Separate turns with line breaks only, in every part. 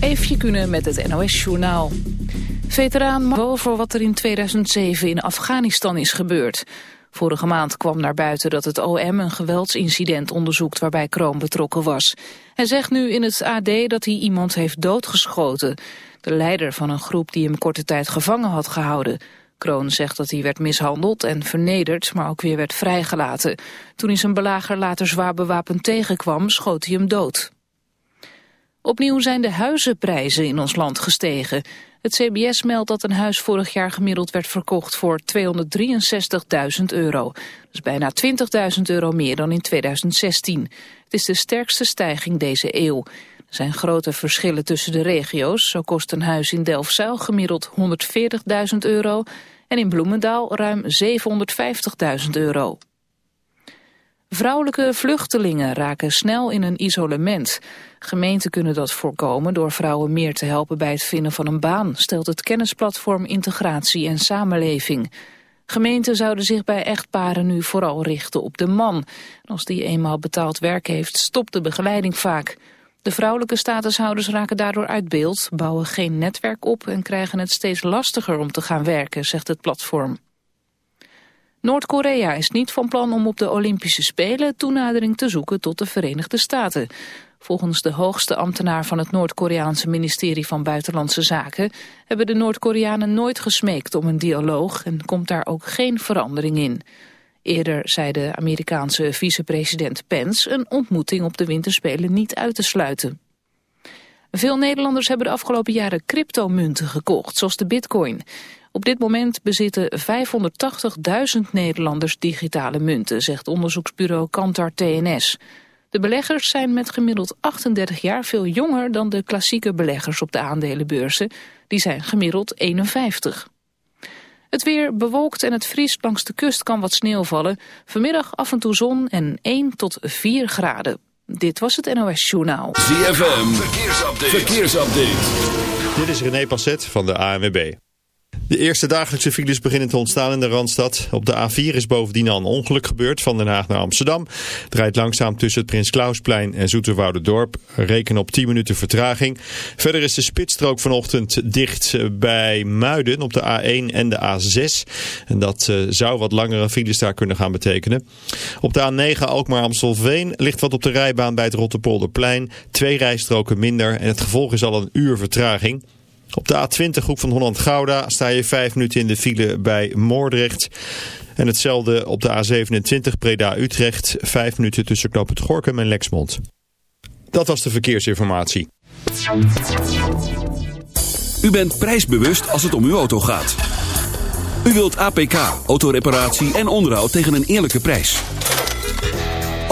Eefje kunnen met het NOS-journaal. Veteraan over wat er in 2007 in Afghanistan is gebeurd. Vorige maand kwam naar buiten dat het OM een geweldsincident onderzoekt waarbij Kroon betrokken was. Hij zegt nu in het AD dat hij iemand heeft doodgeschoten. De leider van een groep die hem korte tijd gevangen had gehouden. Kroon zegt dat hij werd mishandeld en vernederd, maar ook weer werd vrijgelaten. Toen hij zijn belager later zwaar bewapend tegenkwam, schoot hij hem dood. Opnieuw zijn de huizenprijzen in ons land gestegen. Het CBS meldt dat een huis vorig jaar gemiddeld werd verkocht voor 263.000 euro. Dus bijna 20.000 euro meer dan in 2016. Het is de sterkste stijging deze eeuw. Er zijn grote verschillen tussen de regio's. Zo kost een huis in Delfzijl gemiddeld 140.000 euro en in Bloemendaal ruim 750.000 euro. Vrouwelijke vluchtelingen raken snel in een isolement. Gemeenten kunnen dat voorkomen door vrouwen meer te helpen bij het vinden van een baan, stelt het kennisplatform Integratie en Samenleving. Gemeenten zouden zich bij echtparen nu vooral richten op de man. Als die eenmaal betaald werk heeft, stopt de begeleiding vaak. De vrouwelijke statushouders raken daardoor uit beeld, bouwen geen netwerk op en krijgen het steeds lastiger om te gaan werken, zegt het platform. Noord-Korea is niet van plan om op de Olympische Spelen toenadering te zoeken tot de Verenigde Staten. Volgens de hoogste ambtenaar van het Noord-Koreaanse ministerie van Buitenlandse Zaken hebben de Noord-Koreanen nooit gesmeekt om een dialoog en komt daar ook geen verandering in. Eerder zei de Amerikaanse vicepresident Pence een ontmoeting op de winterspelen niet uit te sluiten. Veel Nederlanders hebben de afgelopen jaren cryptomunten gekocht, zoals de bitcoin. Op dit moment bezitten 580.000 Nederlanders digitale munten, zegt onderzoeksbureau Kantar TNS. De beleggers zijn met gemiddeld 38 jaar veel jonger dan de klassieke beleggers op de aandelenbeurzen. Die zijn gemiddeld 51. Het weer bewolkt en het vriest langs de kust kan wat sneeuw vallen. Vanmiddag af en toe zon en 1 tot 4 graden. Dit was het NOS Journaal.
ZFM, verkeersupdate. verkeersupdate.
Dit is René Passet van de ANWB. De eerste dagelijkse files beginnen te ontstaan in de Randstad. Op de A4 is bovendien al een ongeluk gebeurd van Den Haag naar Amsterdam. Draait langzaam tussen het Prins Klausplein en Dorp. Reken op 10 minuten vertraging. Verder is de spitsstrook vanochtend dicht bij Muiden op de A1 en de A6. En dat uh, zou wat langere files daar kunnen gaan betekenen. Op de A9 Alkmaar-Amstelveen ligt wat op de rijbaan bij het Rotterpolderplein. Twee rijstroken minder en het gevolg is al een uur vertraging. Op de A20 groep van Holland-Gouda sta je 5 minuten in de file bij Moordrecht. En hetzelfde op de A27 Breda-Utrecht. 5 minuten tussen Knoop het Gorkum en Lexmond. Dat was de verkeersinformatie.
U bent prijsbewust als het om uw auto gaat. U wilt APK, autoreparatie en onderhoud tegen een eerlijke prijs.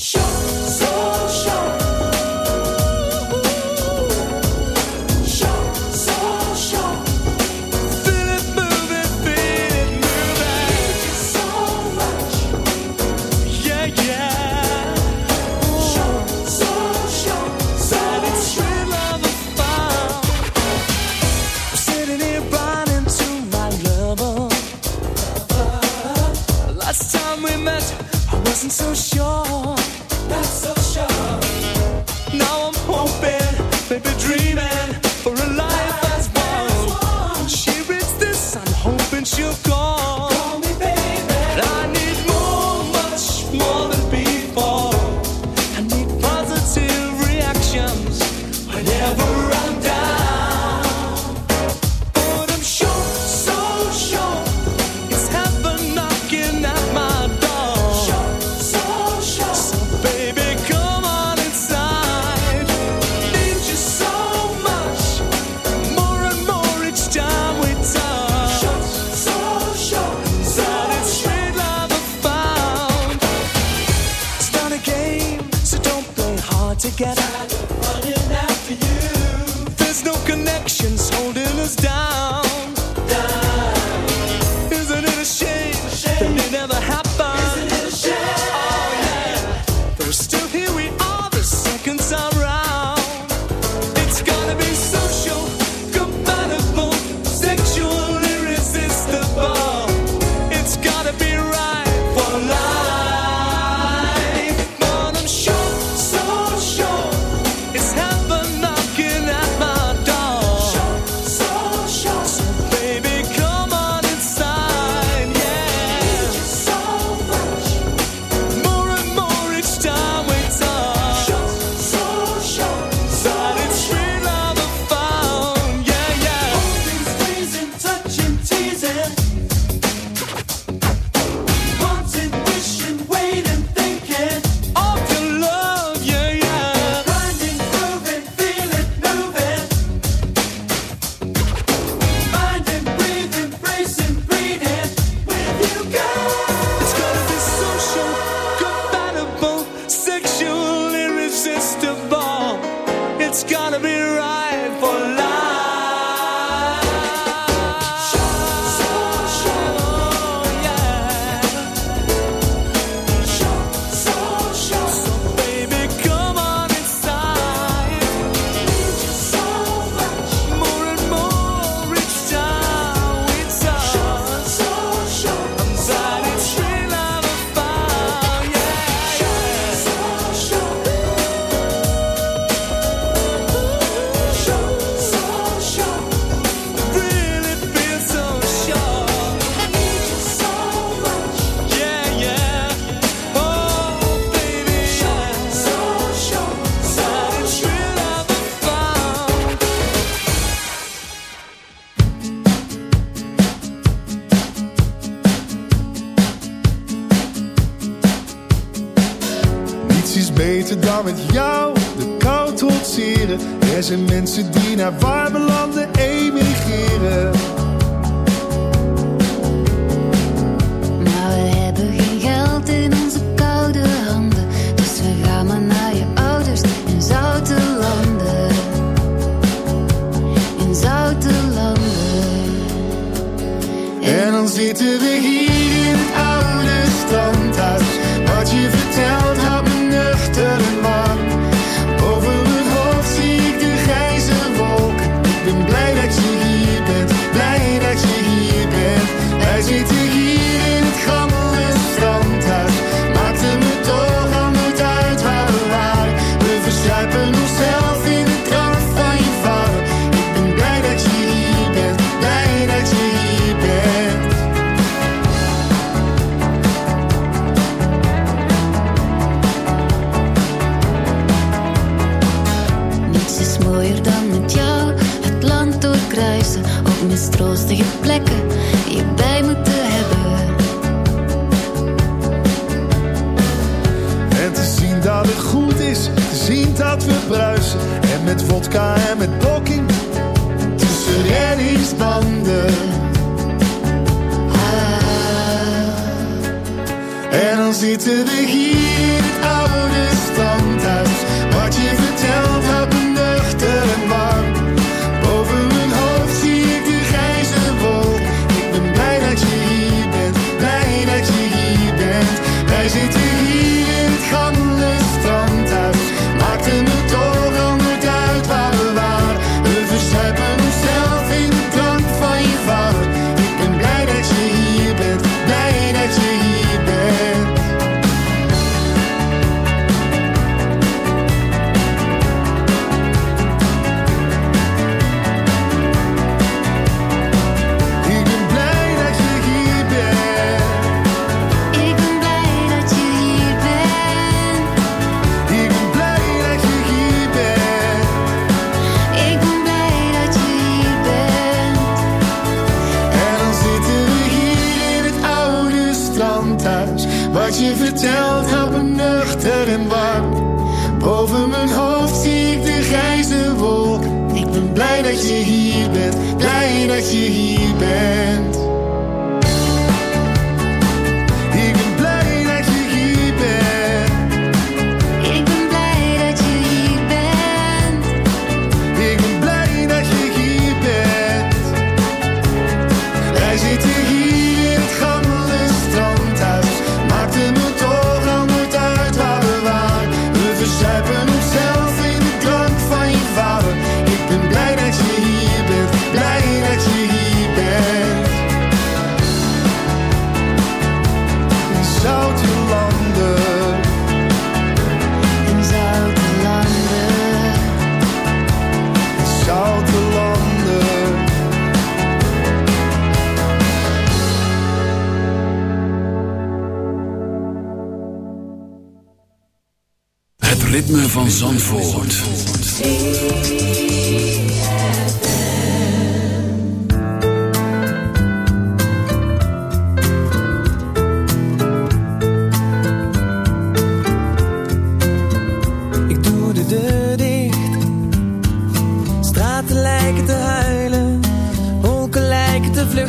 Show,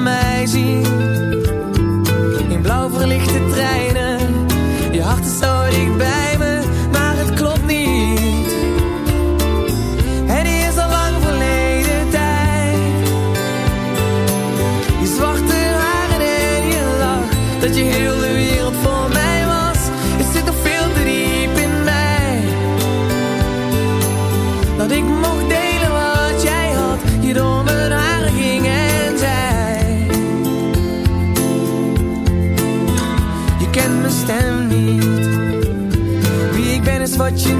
Amazing. só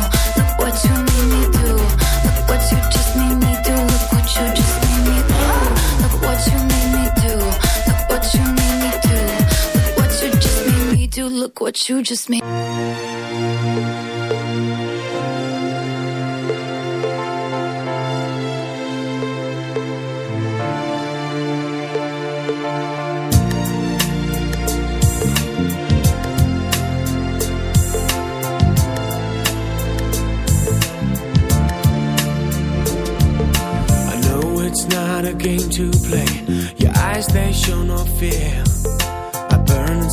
What you just made.
I know it's not a game to play. Your eyes, they show no fear.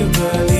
you believe,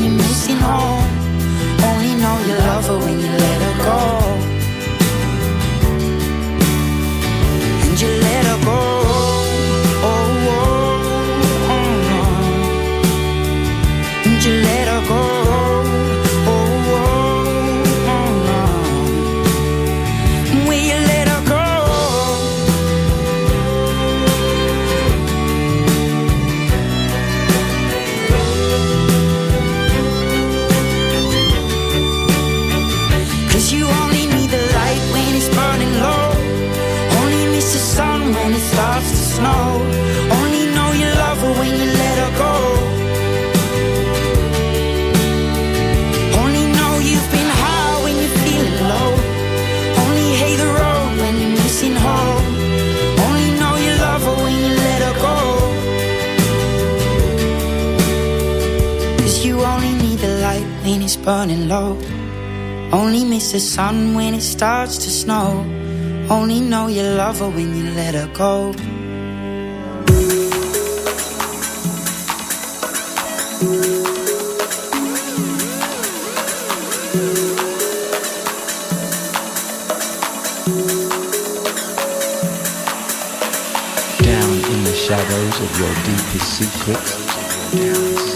you're missing home. Burning low. Only miss the sun when it starts to snow. Only know you love her when you let her go.
Down in the shadows of your deepest secrets,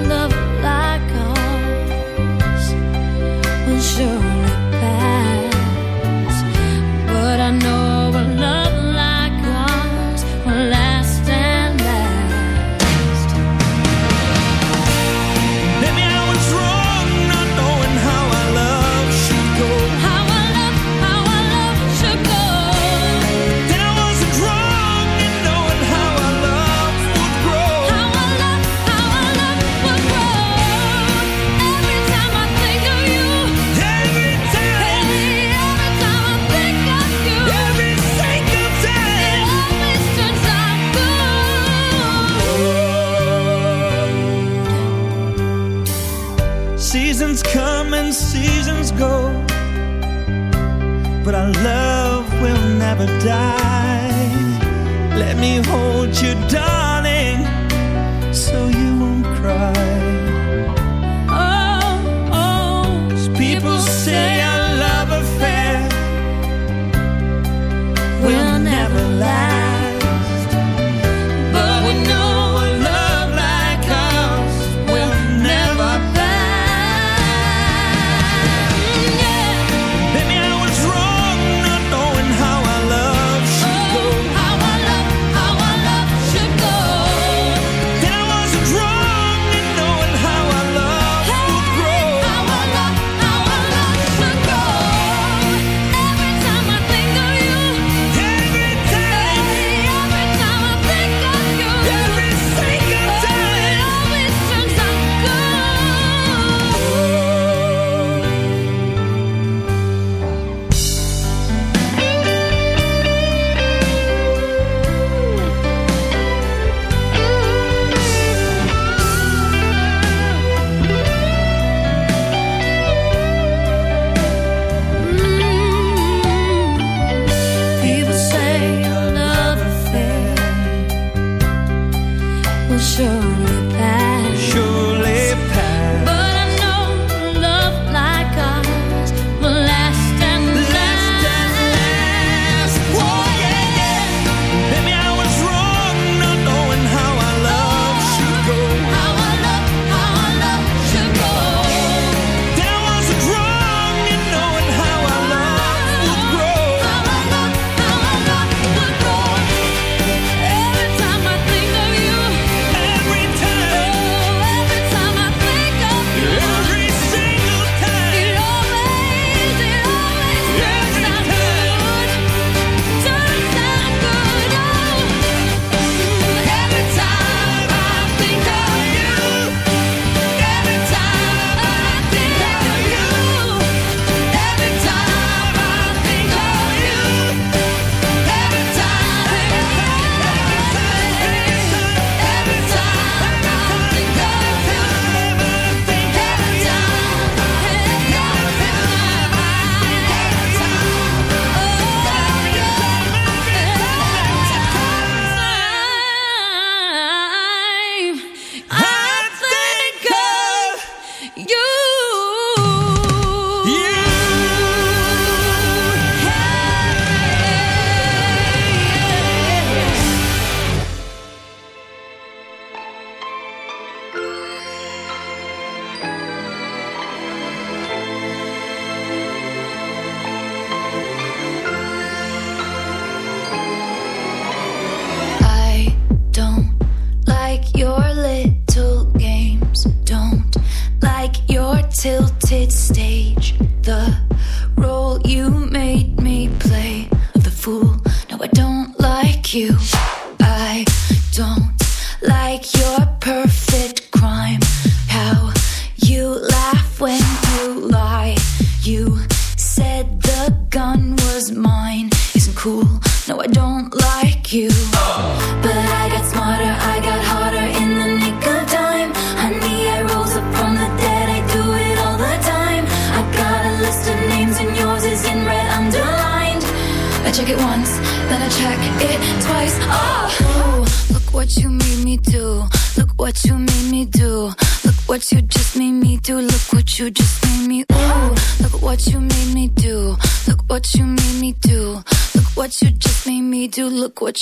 never die. Let me hold you down.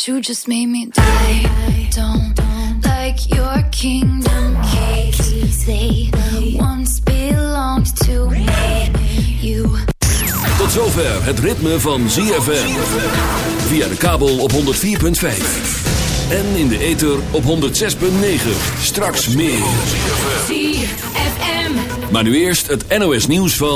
You
just made me die. Don't, like your kingdom keys. They once belonged to me. You.
Tot zover het ritme van ZFM. Via de kabel op 104.5. En in de ether op 106.9. Straks meer. Maar nu eerst het NOS nieuws van...